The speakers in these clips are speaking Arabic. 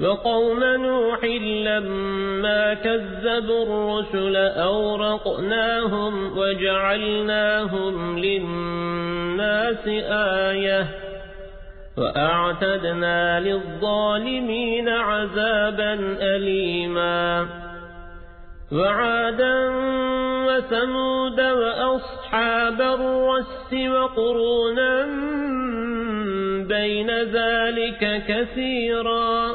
وقوم نوح لما كذبوا الرسل أورقناهم وجعلناهم للناس آية وأعتدنا للظالمين عذابا أليما وعادا وثمود وأصحاب الرس وقرونا بين ذلك كثيرا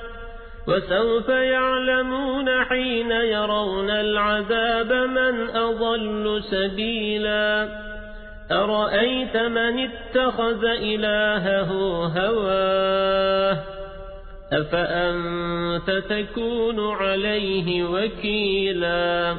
وسوف يعلمون حين يرون العذاب من أضل سبيلا. أرأيت من اتخذ إلهه هواه؟ أفأنت تكون عليه وكيلا؟